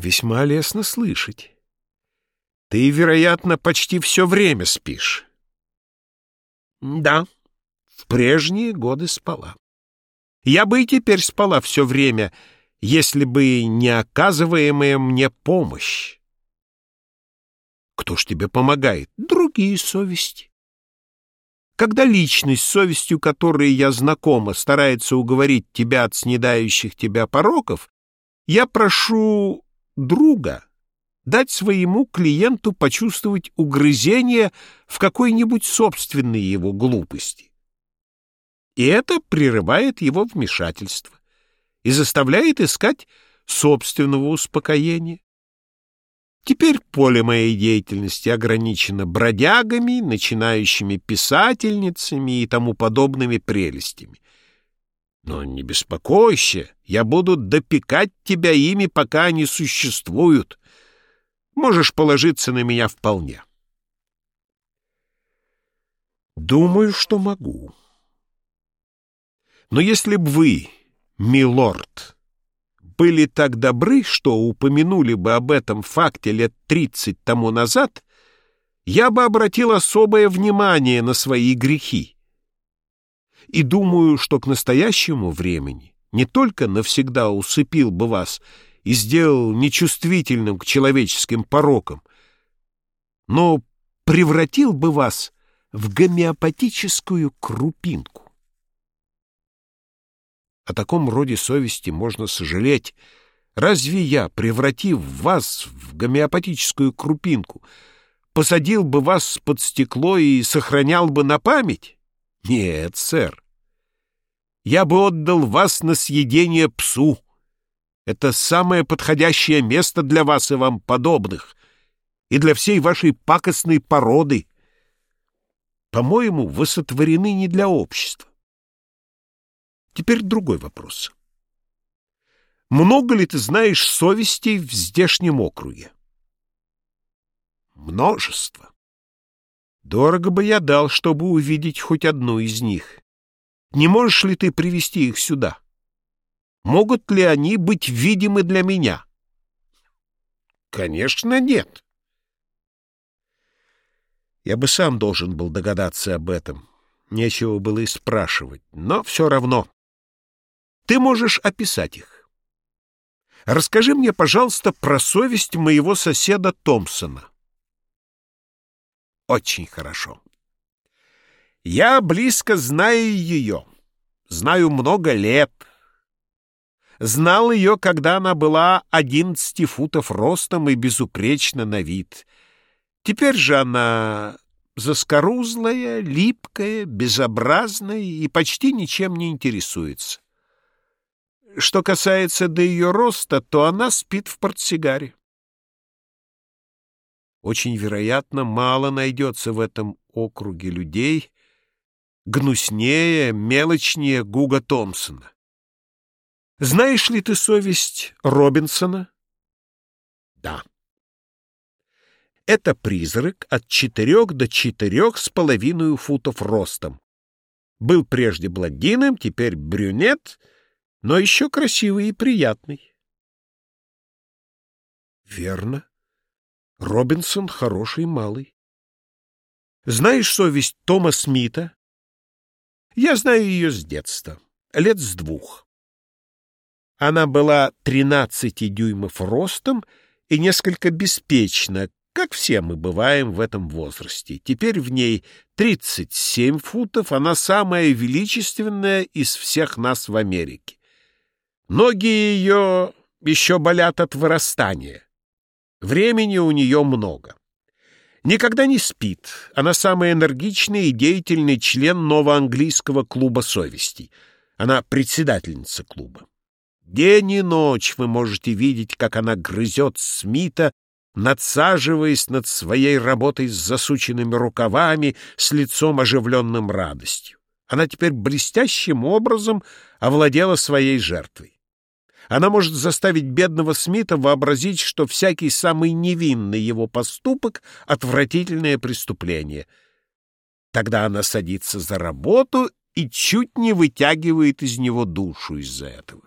Весьма лестно слышать. Ты, вероятно, почти все время спишь. Да, в прежние годы спала. Я бы и теперь спала все время, если бы не оказываемая мне помощь. Кто ж тебе помогает? Другие совести. Когда личность, совестью которой я знакома, старается уговорить тебя от снедающих тебя пороков, я прошу друга дать своему клиенту почувствовать угрызение в какой-нибудь собственной его глупости. И это прерывает его вмешательство и заставляет искать собственного успокоения. Теперь поле моей деятельности ограничено бродягами, начинающими писательницами и тому подобными прелестями. Но не беспокойся, я буду допекать тебя ими, пока они существуют. Можешь положиться на меня вполне. Думаю, что могу. Но если б вы, милорд, были так добры, что упомянули бы об этом факте лет тридцать тому назад, я бы обратил особое внимание на свои грехи. И думаю, что к настоящему времени не только навсегда усыпил бы вас и сделал нечувствительным к человеческим порокам, но превратил бы вас в гомеопатическую крупинку. О таком роде совести можно сожалеть. Разве я, превратив вас в гомеопатическую крупинку, посадил бы вас под стекло и сохранял бы на память? Нет, сэр. Я бы отдал вас на съедение псу. Это самое подходящее место для вас и вам подобных, и для всей вашей пакостной породы. По-моему, вы сотворены не для общества. Теперь другой вопрос. Много ли ты знаешь совестей в здешнем округе? Множество. Дорого бы я дал, чтобы увидеть хоть одну из них. Не можешь ли ты привести их сюда? Могут ли они быть видимы для меня? Конечно, нет. Я бы сам должен был догадаться об этом. Нечего было и спрашивать, но все равно. Ты можешь описать их. Расскажи мне, пожалуйста, про совесть моего соседа Томпсона. Очень хорошо. Я близко знаю ее, знаю много лет. Знал ее, когда она была одиннадцати футов ростом и безупречна на вид. Теперь же она заскорузлая, липкая, безобразная и почти ничем не интересуется. Что касается до ее роста, то она спит в портсигаре. Очень вероятно, мало найдется в этом округе людей гнуснее, мелочнее Гуга Томпсона. Знаешь ли ты совесть Робинсона? Да. Это призрак от четырех до четырех с половиной футов ростом. Был прежде блондином, теперь брюнет — но еще красивый и приятный. Верно. Робинсон хороший малый. Знаешь совесть Тома Смита? Я знаю ее с детства, лет с двух. Она была тринадцати дюймов ростом и несколько беспечна, как все мы бываем в этом возрасте. Теперь в ней тридцать семь футов, она самая величественная из всех нас в Америке. Ноги ее еще болят от вырастания. Времени у нее много. Никогда не спит. Она самый энергичный и деятельный член новоанглийского клуба совести. Она председательница клуба. День и ночь вы можете видеть, как она грызет Смита, надсаживаясь над своей работой с засученными рукавами, с лицом оживленным радостью. Она теперь блестящим образом овладела своей жертвой. Она может заставить бедного Смита вообразить, что всякий самый невинный его поступок — отвратительное преступление. Тогда она садится за работу и чуть не вытягивает из него душу из-за этого.